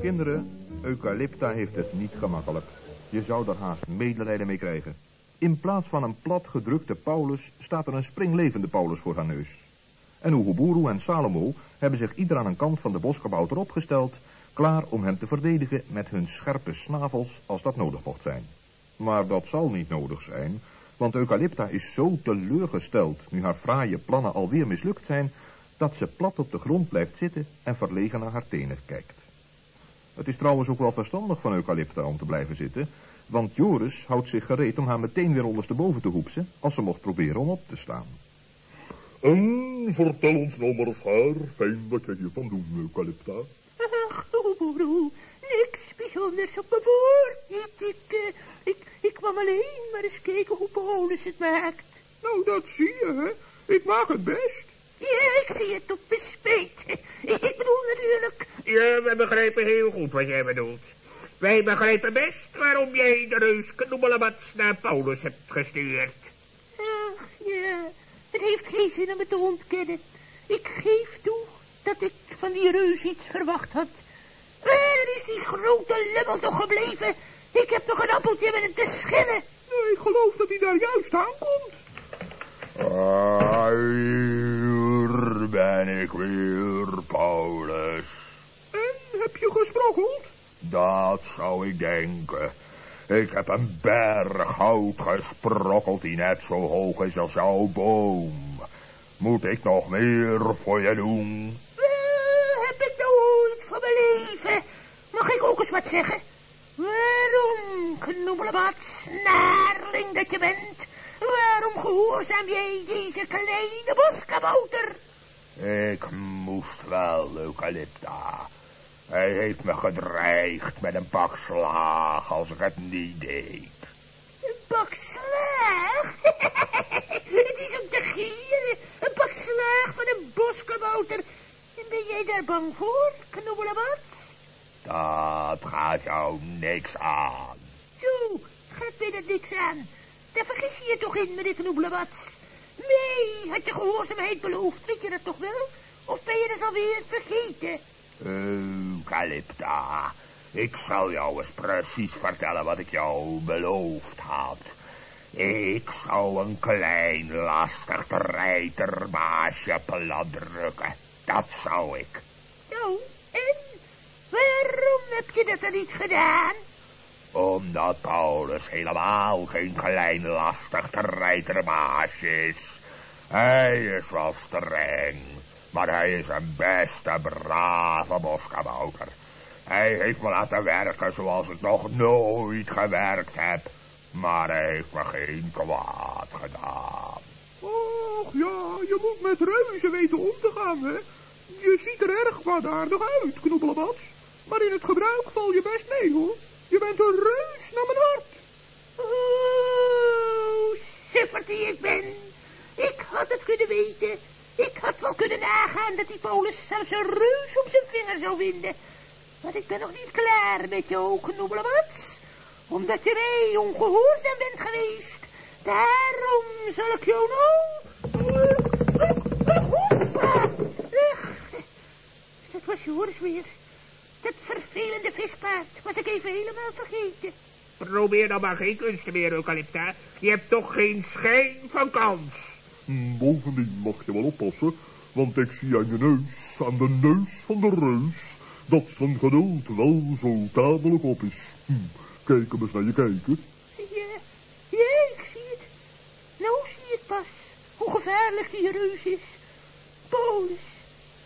Kinderen, Eucalypta heeft het niet gemakkelijk. Je zou er haast medelijden mee krijgen. In plaats van een plat gedrukte Paulus staat er een springlevende Paulus voor haar neus. En Oeguburu en Salomo hebben zich ieder aan een kant van de boskabouter opgesteld, klaar om hem te verdedigen met hun scherpe snavels als dat nodig mocht zijn. Maar dat zal niet nodig zijn, want Eucalypta is zo teleurgesteld nu haar fraaie plannen alweer mislukt zijn, dat ze plat op de grond blijft zitten en verlegen naar haar tenen kijkt. Het is trouwens ook wel verstandig van Eucalypta om te blijven zitten, want Joris houdt zich gereed om haar meteen weer ondersteboven te hoepsen als ze mocht proberen om op te staan. En vertel ons nou maar eens haar, fijn wat jij hiervan doen, Eucalypta. Ach, Oeboeroe, niks bijzonders op me voor. Ik, ik, eh, ik, ik kwam alleen maar eens kijken hoe Paulus het maakt. Nou, dat zie je, hè. Ik maak het best. Ja, ik zie het op mijn speet. Ik, bedoel natuurlijk... Ja, we begrijpen heel goed wat jij bedoelt. Wij begrijpen best waarom jij de reus Knoebelebats naar Paulus hebt gestuurd. Ach, ja, het heeft geen zin om het te ontkennen. Ik geef toe dat ik van die reus iets verwacht had. Waar is die grote lummel toch gebleven? Ik heb nog een appeltje met hem te schillen. Ik geloof dat hij daar juist aankomt. Ah, hier ben ik weer, Paulus. En, heb je gesprokkeld? Dat zou ik denken. Ik heb een berg hout gesprokkeld die net zo hoog is als jouw boom. Moet ik nog meer voor je doen? Wel, heb ik nou ooit van mijn leven. Mag ik ook eens wat zeggen? Waarom, knoebelebad, snaarling dat je bent, waarom gehoorzaam jij deze kleine boskabouter? Ik moest wel, Eucalypta. Hij heeft me gedreigd met een pak slaag als ik het niet deed. Een pak slaag? het is om te gieren. Een pak slaag van een boskabouter. En ben jij daar bang voor, knoebelebad? Dat gaat jou niks aan. Zo, gaat mij dat niks aan. Daar vergis je je toch in, meneer Knoebelebad. Nee, had je gehoorzaamheid beloofd, weet je dat toch wel? Of ben je dat alweer vergeten? Eucalypta, ik zal jou eens precies vertellen wat ik jou beloofd had. Ik zou een klein lastig treiterbaasje plat drukken. Dat zou ik. Nou, en? Waarom heb je dat dan niet gedaan? Omdat Paulus helemaal geen klein lastig treiterbaasje is. Hij is wel streng, maar hij is een beste, brave boskabouter. Hij heeft me laten werken zoals ik nog nooit gewerkt heb. Maar hij heeft me geen kwaad gedaan. Och ja, je moet met reuzen weten om te gaan, hè. Je ziet er erg kwaadaardig uit, knobbelebats. Maar in het gebruik val je best mee, hoor. Je bent een reus naar mijn hart. Oh, suffert die ik ben. Ik had het kunnen weten. Dat die Paulus zelfs een reus op zijn vinger zou vinden. Maar ik ben nog niet klaar met jou, knobbelebats. Omdat je mij ongehoorzaam bent geweest. Daarom zal ik jou nou... Dat was Joris weer. Dat vervelende vispaard was ik even helemaal vergeten. Probeer dan maar geen kunsten meer, Eucalypta. Je hebt toch geen schijn van kans. Bovendien mag je wel oppassen, want ik zie aan je neus, aan de neus van de reus, dat zijn geduld wel zo tamelijk op is. Hm, kijk hem eens naar je kijken. Ja, ja, ik zie het. Nou zie ik pas hoe gevaarlijk die reus is. Paulus,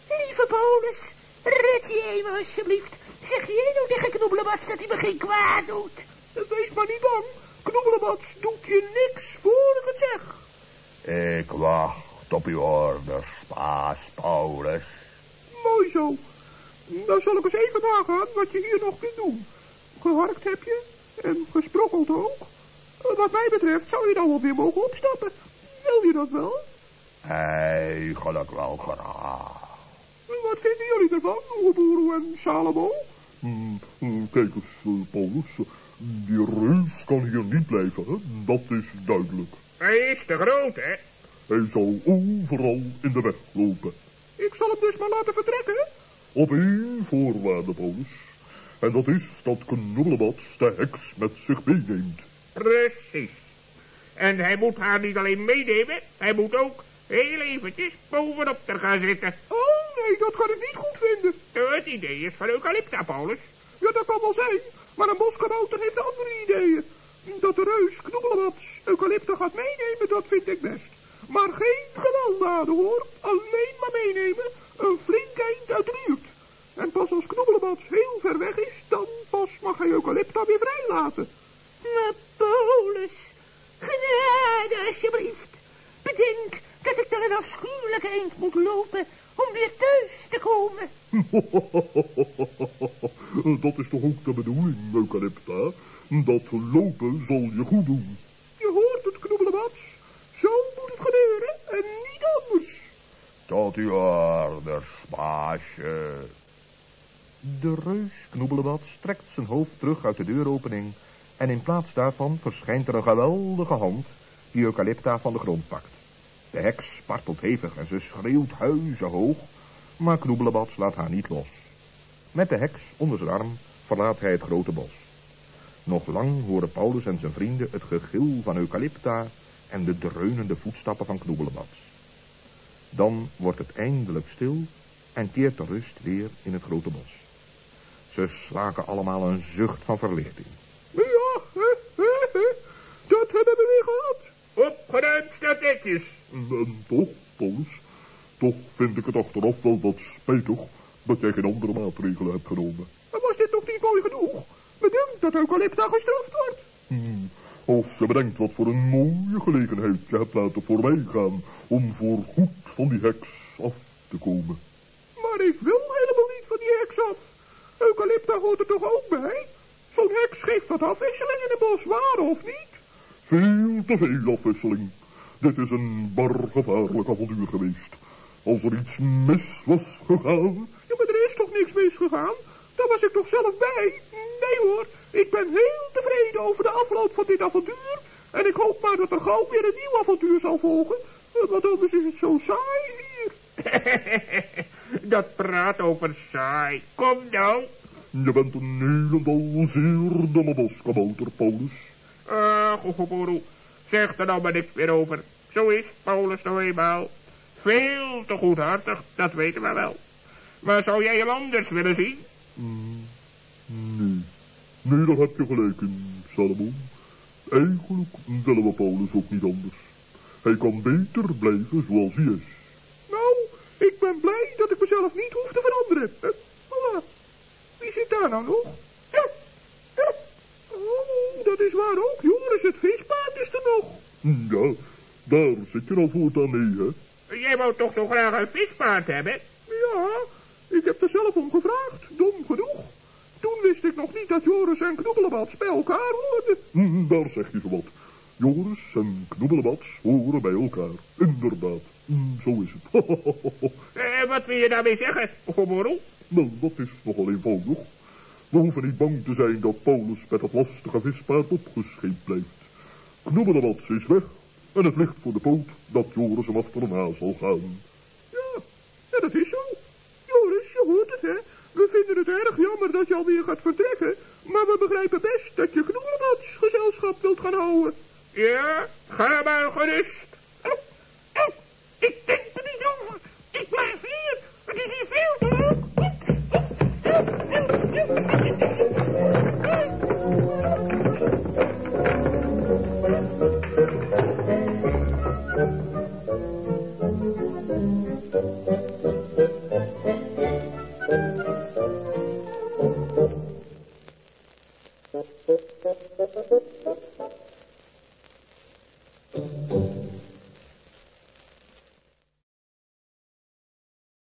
lieve Paulus, red jij me alsjeblieft. Zeg jij nou tegen Knobbelebats dat hij me geen kwaad doet? Wees maar niet bang. Knobbelebats doet je niks voor ik het zeg. Ik wacht op uw orders, paas Paulus. Mooi zo. Dan zal ik eens even nagaan wat je hier nog kunt doen. Geharkt heb je en gesprokkeld ook. Wat mij betreft zou je dan wel weer mogen opstappen. Wil je dat wel? Eigenlijk wel graag. Wat vinden jullie ervan, Oeboeroe en Salomo? Hmm, kijk eens, uh, Paulus. Die reus kan hier niet blijven, hè? dat is duidelijk. Hij is te groot, hè? Hij zal overal in de weg lopen. Ik zal hem dus maar laten vertrekken. Op één voorwaarde, Paulus. En dat is dat Knobbelebats de heks met zich meeneemt. Precies. En hij moet haar niet alleen meenemen, hij moet ook heel eventjes bovenop er gaan zitten. Oh, nee, dat kan ik niet goed vinden. Het idee is van Eucalypta, Paulus. Ja, dat kan wel zijn, maar een boskabouter heeft andere ideeën. Dat de reus Knobbelebats Eucalypta gaat meenemen, dat vind ik best. Maar geen gewelddaden, hoor. Alleen maar meenemen, een flink eind uit de buurt. En pas als Knobbelebats heel ver weg is, dan pas mag hij Eucalypta weer vrijlaten. Maar Paulus, genade alsjeblieft. Bedenk er een afschuwelijk eind moet lopen om weer thuis te komen. dat is toch ook de bedoeling, Eucalypta? Dat lopen zal je goed doen. Je hoort het, Knobbelebats. Zo moet het gebeuren en niet anders. Tot uw orders, baasje. De reus Knoebelebad strekt zijn hoofd terug uit de deuropening en in plaats daarvan verschijnt er een geweldige hand die Eucalypta van de grond pakt. De heks spartelt hevig en ze schreeuwt huizenhoog, maar Knoebelebad laat haar niet los. Met de heks onder zijn arm verlaat hij het grote bos. Nog lang horen Paulus en zijn vrienden het gegil van Eucalypta en de dreunende voetstappen van Knoebelebad. Dan wordt het eindelijk stil en keert de rust weer in het grote bos. Ze slaken allemaal een zucht van verlichting. Ja, hè, hè, hè. dat hebben we weer gehad. Opgeruimd staat netjes. En toch, Paulus, toch vind ik het achteraf wel wat spijtig dat jij geen andere maatregelen hebt genomen. Maar was dit nog niet mooi genoeg? Bedankt dat Eucalypta gestraft wordt. Hmm, als je bedenkt wat voor een mooie gelegenheid je hebt laten voorbij gaan om voor goed van die heks af te komen. Maar ik wil helemaal niet van die heks af. Eucalypta hoort er toch ook bij? Zo'n heks geeft wat afwisseling in het bos, waar of niet? Veel te veel afwisseling. Dit is een bar gevaarlijk avontuur geweest. Als er iets mis was gegaan... Ja, maar er is toch niks misgegaan? Daar was ik toch zelf bij? Nee hoor, ik ben heel tevreden over de afloop van dit avontuur. En ik hoop maar dat er gauw weer een nieuw avontuur zal volgen. Want anders is het zo saai hier. Dat praat over saai. Kom nou. Je bent een helemaal zeer domme boskabouter, Paulus. Oegeboeroe, zeg er nou maar niks meer over. Zo is Paulus nou eenmaal. Veel te goedhartig, dat weten we wel. Maar zou jij hem anders willen zien? Mm, nee. Nee, daar heb je gelijk in, Salomon. Eigenlijk willen we Paulus ook niet anders. Hij kan beter blijven zoals hij is. Nou, ik ben blij dat ik mezelf niet hoef te veranderen. Uh, voilà. Wie zit daar nou nog? Dat is waar ook. Joris, het vispaard is er nog. Ja, daar zit je nou voortaan mee, hè? Jij wou toch zo graag een vispaard hebben? Ja, ik heb er zelf om gevraagd. Dom genoeg. Toen wist ik nog niet dat Joris en Knobbelebats bij elkaar hoorden. Hm, daar zeg je zo wat. Joris en Knobbelebats horen bij elkaar. Inderdaad. Hm, zo is het. Eh, wat wil je daarmee zeggen, Oegeboeroe? Wel, dat is nogal eenvoudig. We hoeven niet bang te zijn dat Paulus met dat lastige vispaard opgescheept blijft. Knobbelebats is weg en het ligt voor de poot dat Joris hem achterna zal gaan. Ja, ja, dat is zo. Joris, je hoort het, hè? We vinden het erg jammer dat je alweer gaat vertrekken, maar we begrijpen best dat je Knobbelebats gezelschap wilt gaan houden. Ja, ga maar gerust. Oh, oh, ik